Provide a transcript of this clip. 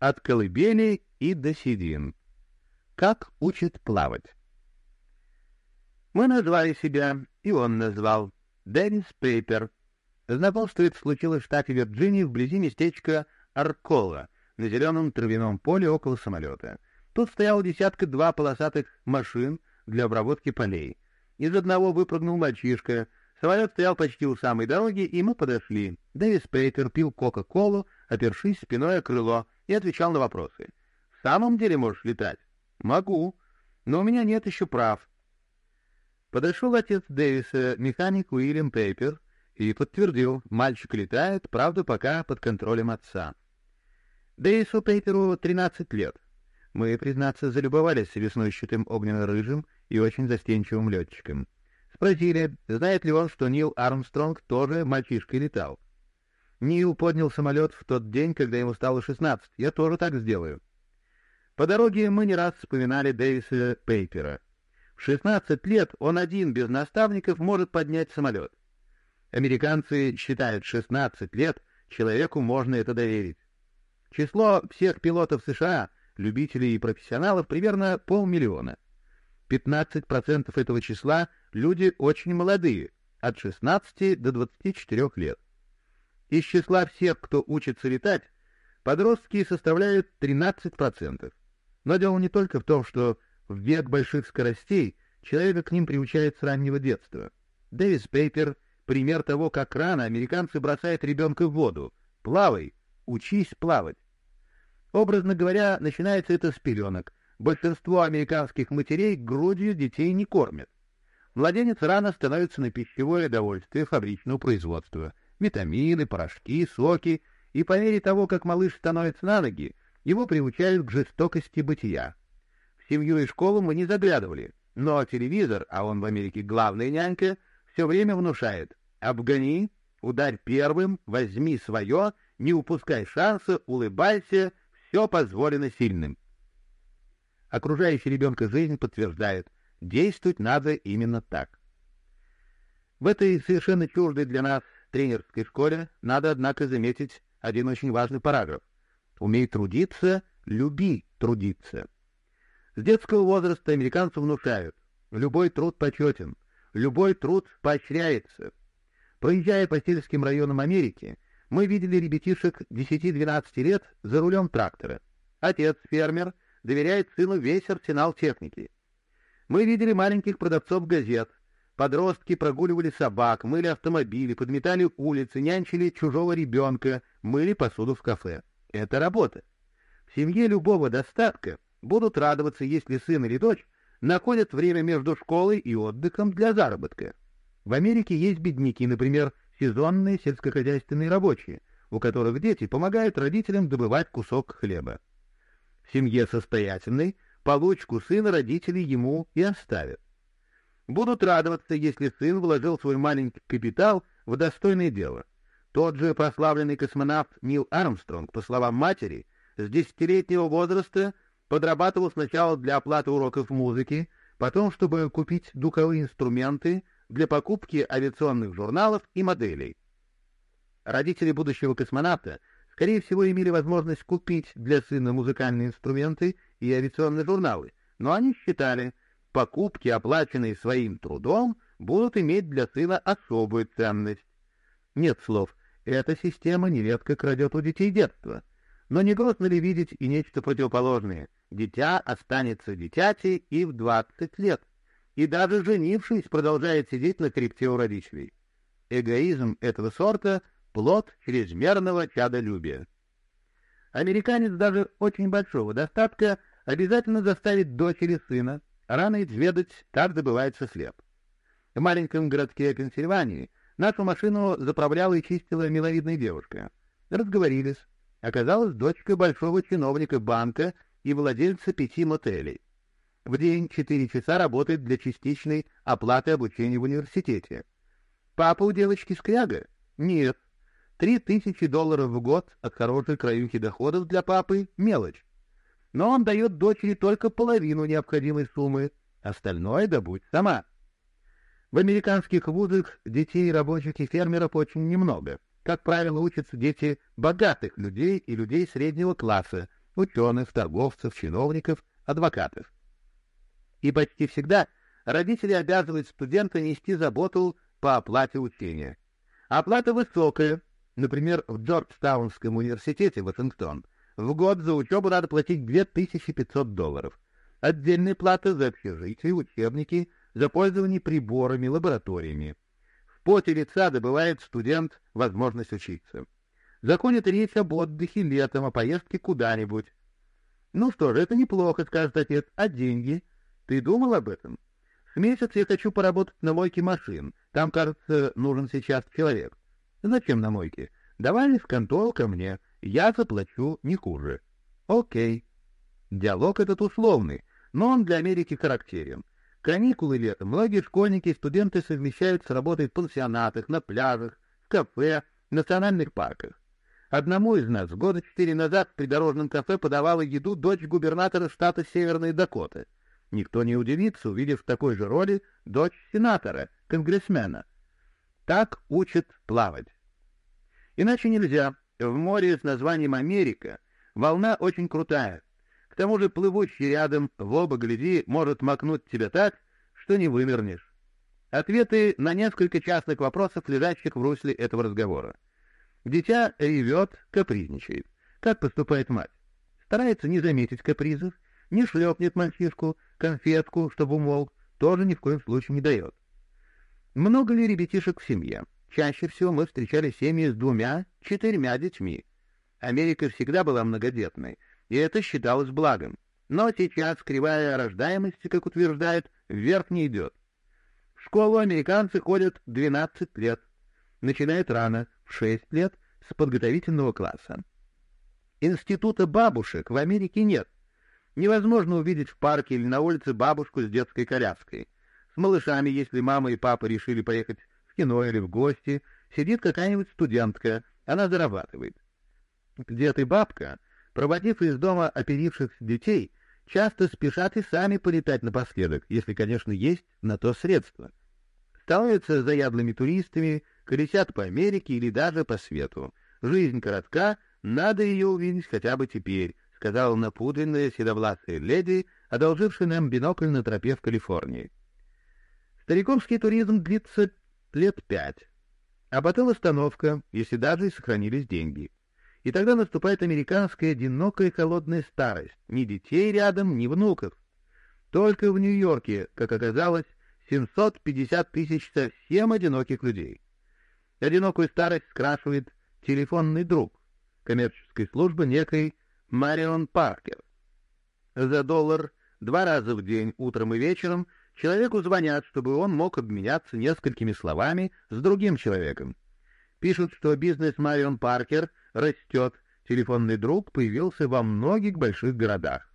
От колыбели и до седин. Как учат плавать. Мы назвали себя, и он назвал. Дэвис Пейпер. Знакомство случилось в штате Вирджинии вблизи местечка Аркола, на зеленом травяном поле около самолета. Тут стояло десятка-два полосатых машин для обработки полей. Из одного выпрыгнул мальчишка. Самолет стоял почти у самой дороги, и мы подошли. Дэвис Пейтер пил Кока-Колу, опершись спиной о крыло, и отвечал на вопросы. «В самом деле можешь летать?» «Могу, но у меня нет еще прав». Подошел отец Дэвиса, механик Уильям Пейпер, и подтвердил, мальчик летает, правда, пока под контролем отца. Дэвису Пейперу 13 лет. Мы, признаться, залюбовались веснущатым огненно-рыжим и очень застенчивым летчиком. Спросили, знает ли он, что Нил Армстронг тоже мальчишкой летал. Нил поднял самолет в тот день, когда ему стало 16. Я тоже так сделаю. По дороге мы не раз вспоминали Дэвиса Пейпера. В 16 лет он один, без наставников, может поднять самолет. Американцы считают 16 лет, человеку можно это доверить. Число всех пилотов США, любителей и профессионалов, примерно полмиллиона. 15% этого числа — люди очень молодые, от 16 до 24 лет. Из числа всех, кто учится летать, подростки составляют 13%. Но дело не только в том, что в век больших скоростей человека к ним приучают с раннего детства. Дэвис Пейпер — пример того, как рано американцы бросают ребенка в воду. «Плавай! Учись плавать!» Образно говоря, начинается это с пеленок. Большинство американских матерей грудью детей не кормят. Младенец рано становится на пищевое довольствие фабричного производства. Витамины, порошки, соки. И по мере того, как малыш становится на ноги, его приучают к жестокости бытия. В семью и школу мы не заглядывали, но телевизор, а он в Америке главная нянька, все время внушает «обгони», «ударь первым», «возьми свое», «не упускай шанса», «улыбайся», «все позволено сильным». Окружающая ребенка жизнь подтверждает, действовать надо именно так. В этой совершенно чуждой для нас тренерской школе надо, однако, заметить один очень важный параграф. Умей трудиться, люби трудиться. С детского возраста американцы внушают, любой труд почетен, любой труд поощряется. Проезжая по сельским районам Америки, мы видели ребятишек 10-12 лет за рулем трактора. Отец, фермер, доверяет сыну весь арсенал техники. Мы видели маленьких продавцов газет. Подростки прогуливали собак, мыли автомобили, подметали улицы, нянчили чужого ребенка, мыли посуду в кафе. Это работа. В семье любого достатка будут радоваться, если сын или дочь находят время между школой и отдыхом для заработка. В Америке есть бедняки, например, сезонные сельскохозяйственные рабочие, у которых дети помогают родителям добывать кусок хлеба. В семье состоятельной получку сына родители ему и оставят. Будут радоваться, если сын вложил свой маленький капитал в достойное дело. Тот же прославленный космонавт Нил Армстронг, по словам матери, с десятилетнего возраста подрабатывал сначала для оплаты уроков музыки, потом, чтобы купить духовые инструменты для покупки авиационных журналов и моделей. Родители будущего космонавта, скорее всего, имели возможность купить для сына музыкальные инструменты и авиационные журналы, но они считали, покупки, оплаченные своим трудом, будут иметь для сына особую ценность. Нет слов, эта система нередко крадет у детей детство. Но не грустно ли видеть и нечто противоположное? Дитя останется дитяти и в двадцать лет, и даже женившись, продолжает сидеть на крипте у родителей. Эгоизм этого сорта — плод чрезмерного чадолюбия. Американец даже очень большого достатка обязательно заставит дочь или сына рано изведать, как добывается хлеб. В маленьком городке Пенсильвании нашу машину заправляла и чистила миловидная девушка. Разговорились. Оказалась дочка большого чиновника банка и владельца пяти мотелей. В день четыре часа работает для частичной оплаты обучения в университете. Папа у девочки скряга? Нет. Три тысячи долларов в год от хорошей краюхи доходов для папы — мелочь но он дает дочери только половину необходимой суммы, остальное добудь сама. В американских вузах детей рабочих и фермеров очень немного. Как правило, учатся дети богатых людей и людей среднего класса, ученых, торговцев, чиновников, адвокатов. И почти всегда родители обязывают студента нести заботу по оплате учения. Оплата высокая, например, в Джорджтаунском университете Вашингтон, в год за учебу надо платить 2500 долларов. Отдельная плата за общежитие, учебники, за пользование приборами, лабораториями. В поте лица добывает студент возможность учиться. Законит речь об отдыхе летом, о поездке куда-нибудь. Ну что же, это неплохо, скажет отец. А деньги? Ты думал об этом? С месяц я хочу поработать на мойке машин. Там, кажется, нужен сейчас человек. Зачем на мойке? Давай в контору ко мне. Я заплачу не хуже. Окей. Диалог этот условный, но он для Америки характерен. Каникулы летом многие школьники и студенты совмещают с работой в пансионатах, на пляжах, в кафе, в национальных парках. Одному из нас года четыре назад в придорожном кафе подавала еду дочь губернатора штата Северной Дакоты. Никто не удивится, увидев в такой же роли дочь сенатора, конгрессмена. Так учат плавать. Иначе нельзя. В море с названием Америка волна очень крутая. К тому же плывущий рядом в оба гляди может макнуть тебя так, что не вымернешь. Ответы на несколько частных вопросов, лежащих в русле этого разговора. Дитя ревет, капризничает. Как поступает мать? Старается не заметить капризов, не шлепнет мальчишку, конфетку, чтобы умолк, тоже ни в коем случае не дает. Много ли ребятишек в семье? Чаще всего мы встречали семьи с двумя-четырьмя детьми. Америка всегда была многодетной, и это считалось благом. Но сейчас кривая рождаемости, как утверждают, вверх не идет. В школу американцы ходят 12 лет. Начинают рано, в 6 лет, с подготовительного класса. Института бабушек в Америке нет. Невозможно увидеть в парке или на улице бабушку с детской коляской. С малышами, если мама и папа решили поехать кино или в гости, сидит какая-нибудь студентка, она зарабатывает. Дед и бабка, проводив из дома оперившихся детей, часто спешат и сами полетать напоследок, если, конечно, есть на то средства. Становятся заядлыми туристами, колесят по Америке или даже по свету. Жизнь коротка, надо ее увидеть хотя бы теперь, сказала напудренная седовласая леди, одолжившая нам бинокль на тропе в Калифорнии. Стариковский туризм длится лет пять, а потом остановка, если даже и сохранились деньги. И тогда наступает американская одинокая холодная старость, ни детей рядом, ни внуков. Только в Нью-Йорке, как оказалось, 750 тысяч совсем одиноких людей. Одинокую старость скрашивает телефонный друг, коммерческой службы некой Марион Паркер. За доллар два раза в день, утром и вечером, человеку звонят, чтобы он мог обменяться несколькими словами с другим человеком. Пишут, что бизнес Марион Паркер растет, телефонный друг появился во многих больших городах.